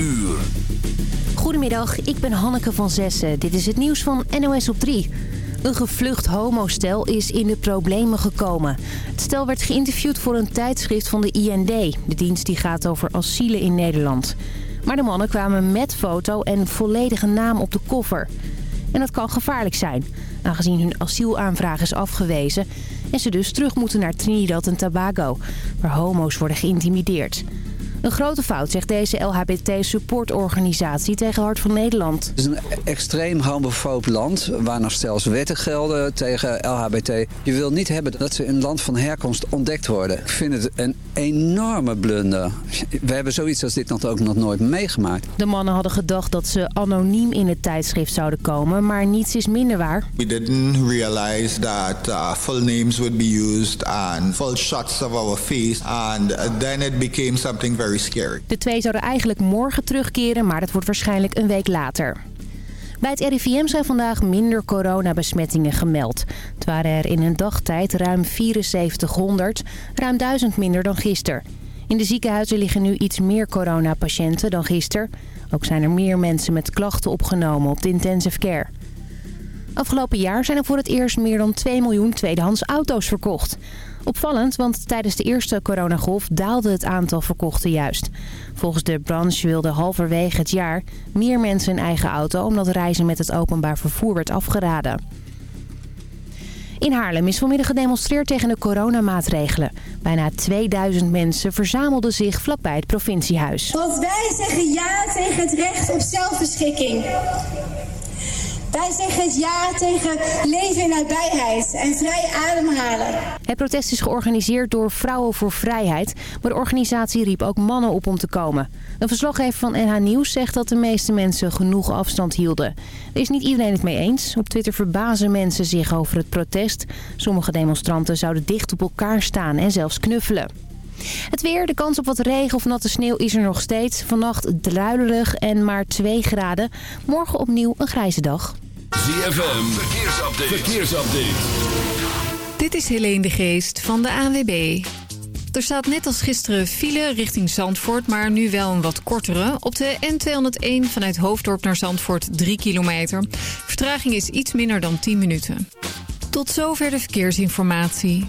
uur. Goedemiddag, ik ben Hanneke van Zessen. Dit is het nieuws van NOS op 3. Een gevlucht homostel is in de problemen gekomen. Het stel werd geïnterviewd voor een tijdschrift van de IND. De dienst die gaat over asielen in Nederland. Maar de mannen kwamen met foto en volledige naam op de koffer. En dat kan gevaarlijk zijn, aangezien hun asielaanvraag is afgewezen... en ze dus terug moeten naar Trinidad en Tobago, waar homo's worden geïntimideerd. Een grote fout, zegt deze LHBT-supportorganisatie tegen Hart van Nederland. Het is een extreem homofoob land waar nog zelfs wetten gelden tegen LHBT. Je wil niet hebben dat ze in land van herkomst ontdekt worden. Ik vind het een enorme blunder. We hebben zoiets als dit nog ook nog nooit meegemaakt. De mannen hadden gedacht dat ze anoniem in het tijdschrift zouden komen, maar niets is minder waar. We didn't realize that uh, full names would be used and full shots of our face and then it became something very De twee zouden eigenlijk morgen terugkeren, maar dat wordt waarschijnlijk een week later. Bij het RIVM zijn vandaag minder coronabesmettingen gemeld. Het waren er in een dagtijd ruim 7400, ruim 1000 minder dan gisteren. In de ziekenhuizen liggen nu iets meer coronapatiënten dan gisteren. Ook zijn er meer mensen met klachten opgenomen op de intensive care. Afgelopen jaar zijn er voor het eerst meer dan 2 miljoen tweedehands auto's verkocht. Opvallend, want tijdens de eerste coronagolf daalde het aantal verkochten juist. Volgens de branche wilden halverwege het jaar meer mensen een eigen auto... omdat reizen met het openbaar vervoer werd afgeraden. In Haarlem is vanmiddag gedemonstreerd tegen de coronamaatregelen. Bijna 2000 mensen verzamelden zich vlakbij het provinciehuis. Want wij zeggen ja tegen het recht op zelfbeschikking. Wij zeggen het ja tegen leven in nabijheid en vrij ademhalen. Het protest is georganiseerd door Vrouwen voor Vrijheid. Maar de organisatie riep ook mannen op om te komen. Een verslaggever van NH Nieuws zegt dat de meeste mensen genoeg afstand hielden. Er is niet iedereen het mee eens. Op Twitter verbazen mensen zich over het protest. Sommige demonstranten zouden dicht op elkaar staan en zelfs knuffelen. Het weer, de kans op wat regen of natte sneeuw is er nog steeds. Vannacht druilerig en maar 2 graden. Morgen opnieuw een grijze dag. ZFM, verkeersupdate. verkeersupdate. Dit is Helene de Geest van de ANWB. Er staat net als gisteren file richting Zandvoort, maar nu wel een wat kortere. Op de N201 vanuit Hoofddorp naar Zandvoort 3 kilometer. Vertraging is iets minder dan 10 minuten. Tot zover de verkeersinformatie.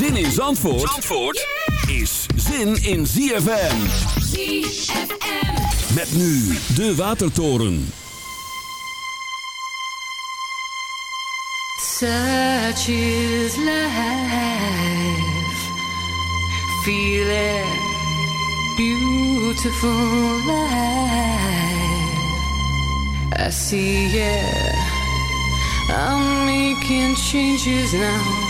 Zin in Zandvoort, Zandvoort is zin in ZFM. ZFM. Met nu de Watertoren. Such is life. Feel it. Beautiful life. I see it. I'm making changes now.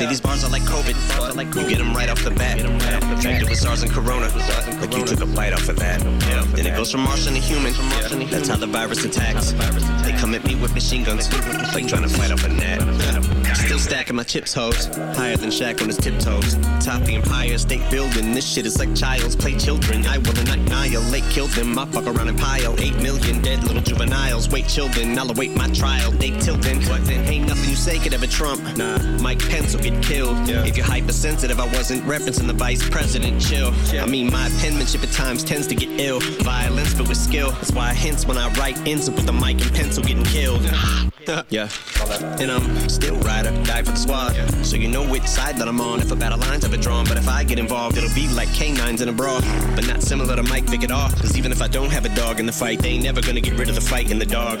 See, these bars are like COVID. You get them right off the bat. Infected with SARS and Corona. Like you took a bite off of that. Then it goes from Martian to human. That's how the virus attacks. They come at me with machine guns. Like trying to fight off a net. Still stacking my chips, hoes. Higher than Shaq on his tiptoes. Top the Empire State Building. This shit is like child's play children. I will annihilate, kill them. I fuck around and pile. Eight million dead little juveniles. Wait, children. I'll await my trial. They tilting. Ain't nothing you say could ever trump. Nah, Mike Pence will get killed. If you're hypersensitive, I wasn't referencing the vice president. Chill. I mean, my penmanship at times tends to get ill. Violence, but with skill. That's why I hints when I write ends up with a mic and pencil getting killed. yeah. And I'm still rider, die for the squad. So you know which side that I'm on if a battle line's ever drawn. But if I get involved, it'll be like canines in a brawl. But not similar to Mike Vick at all. Cause even if I don't have a dog in the fight, they ain't never gonna get rid of the fight in the dog.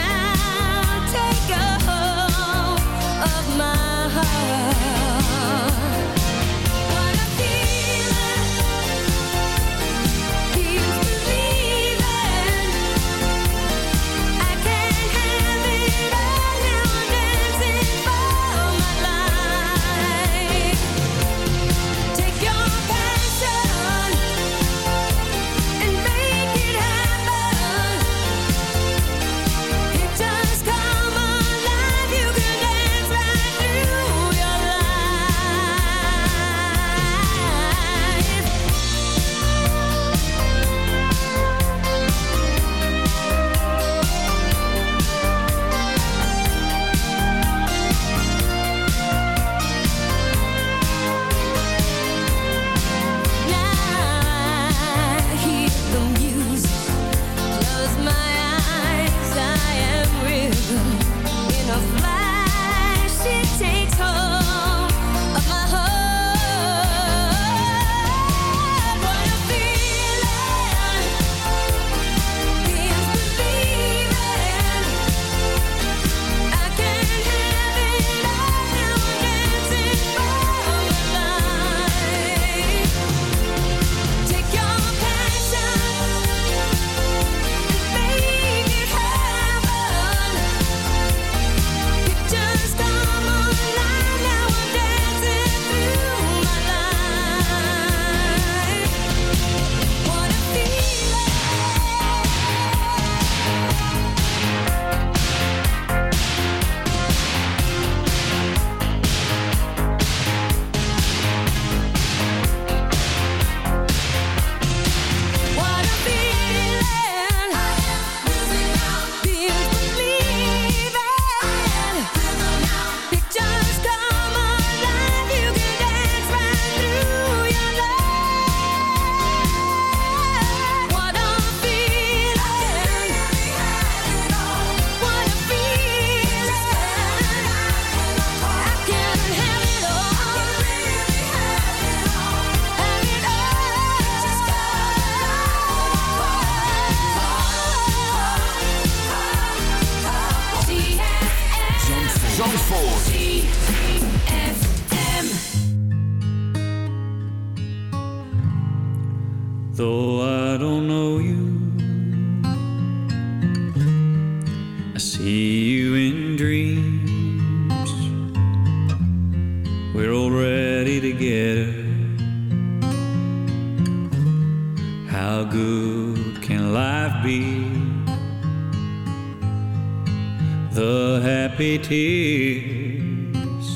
tears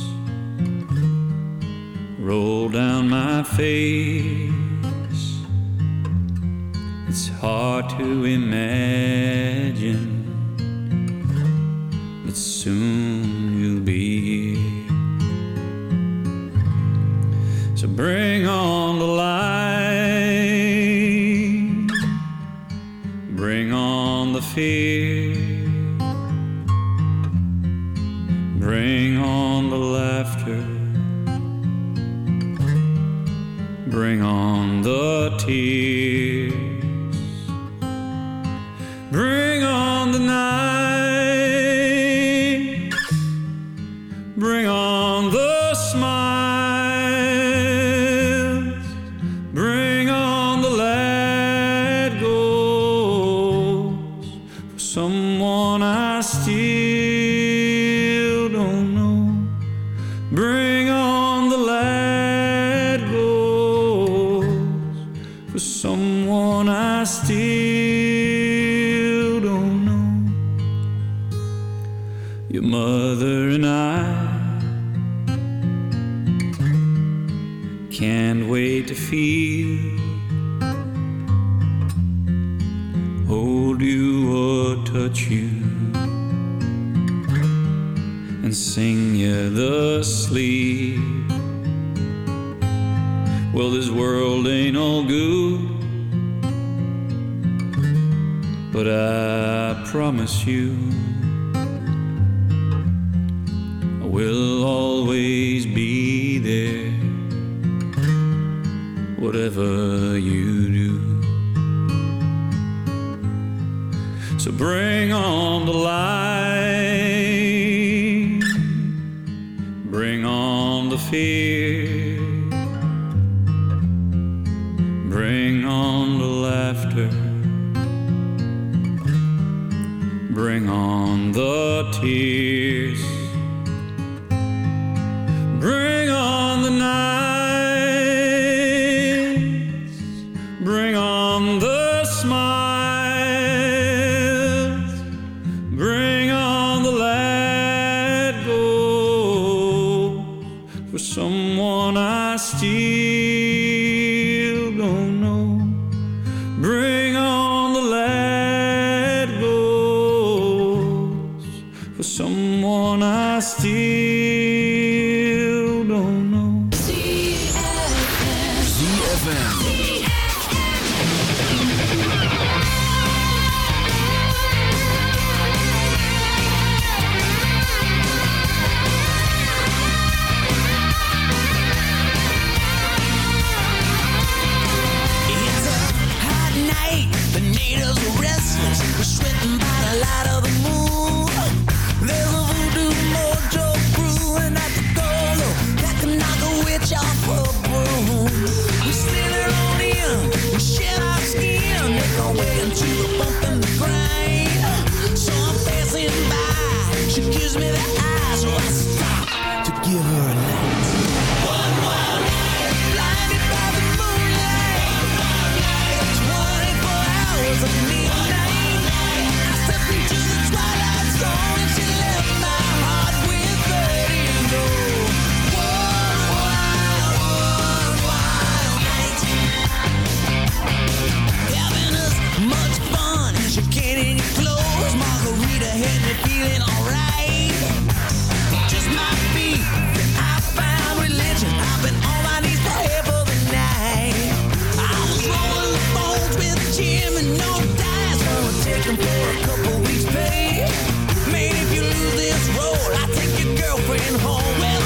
roll down my face. It's hard to imagine that soon you'll be here. So bring on the light, bring on the fear. tears. Bring looking for a couple weeks' pay. Man, if you lose this role, I take your girlfriend home. Well,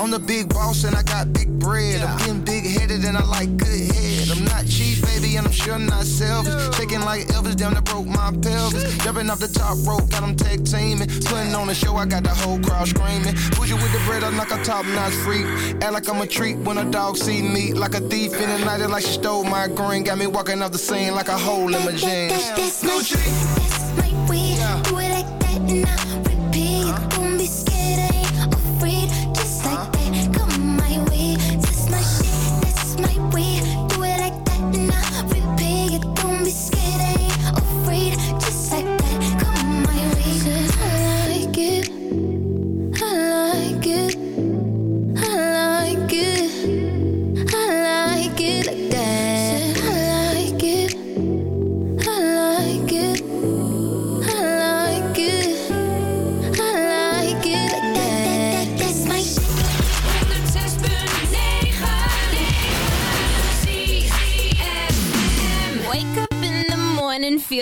I'm the big boss and I got big bread. Yeah. I'm big headed and I like good head. I'm not cheap, baby, and I'm sure not selfish. No. Shaking like Elvis, down the broke my pelvis. Jumping off the top rope, got them tag teaming. Putting on the show, I got the whole crowd screaming. Push you with the bread, I'm like a top notch freak. Act like I'm a treat when a dog see me. Like a thief in the night, like she stole my green. Got me walking off the scene like a hole in my jeans. That's, that's, that's, that's my, that's my weed. Yeah. Do it like that and I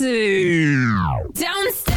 to Downstairs.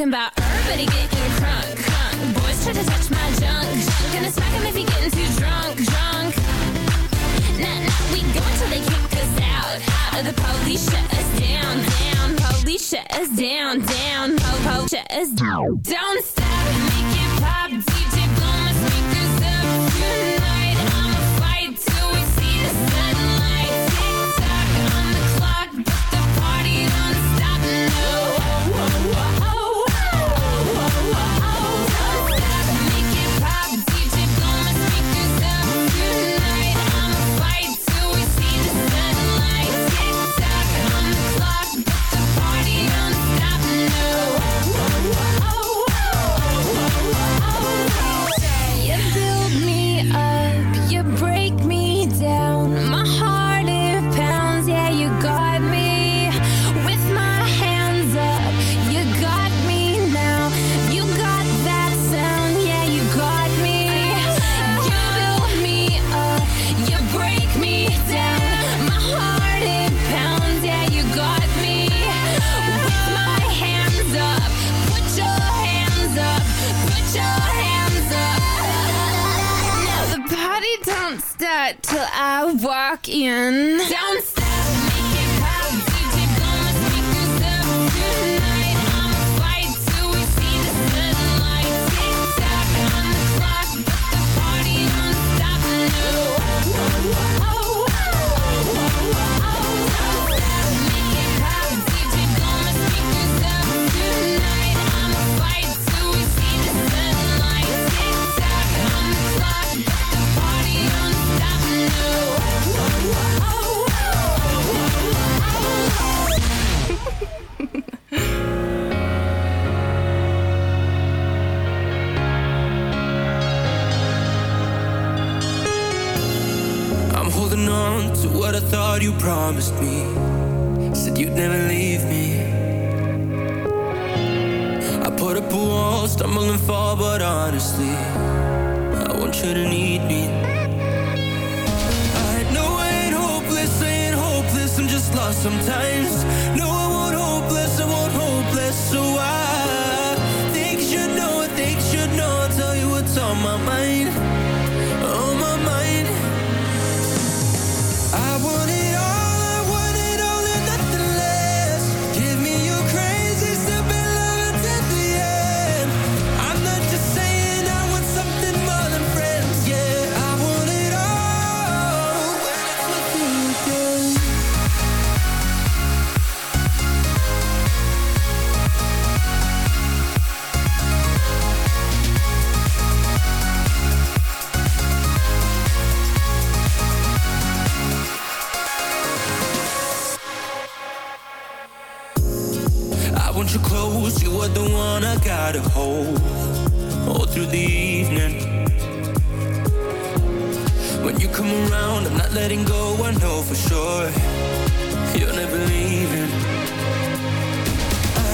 talking about Daddy, don't start till I walk in. Don't start. Thought you promised me. Said you'd never leave me. I put up a wall, stumble and fall, but honestly, I want you to need me. I know I ain't hopeless, I ain't hopeless, I'm just lost sometimes. No, want you close, you are the one I gotta hold all through the evening. When you come around, I'm not letting go, I know for sure you're never leaving.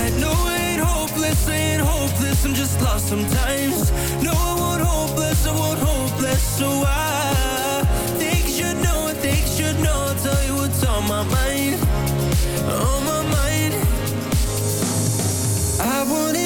I know I ain't hopeless, ain't hopeless, I'm just lost sometimes. No, I won't hopeless, I won't hopeless, so I think you should know, I think you should know, I'll tell you what's on my mind, on my mind. Want it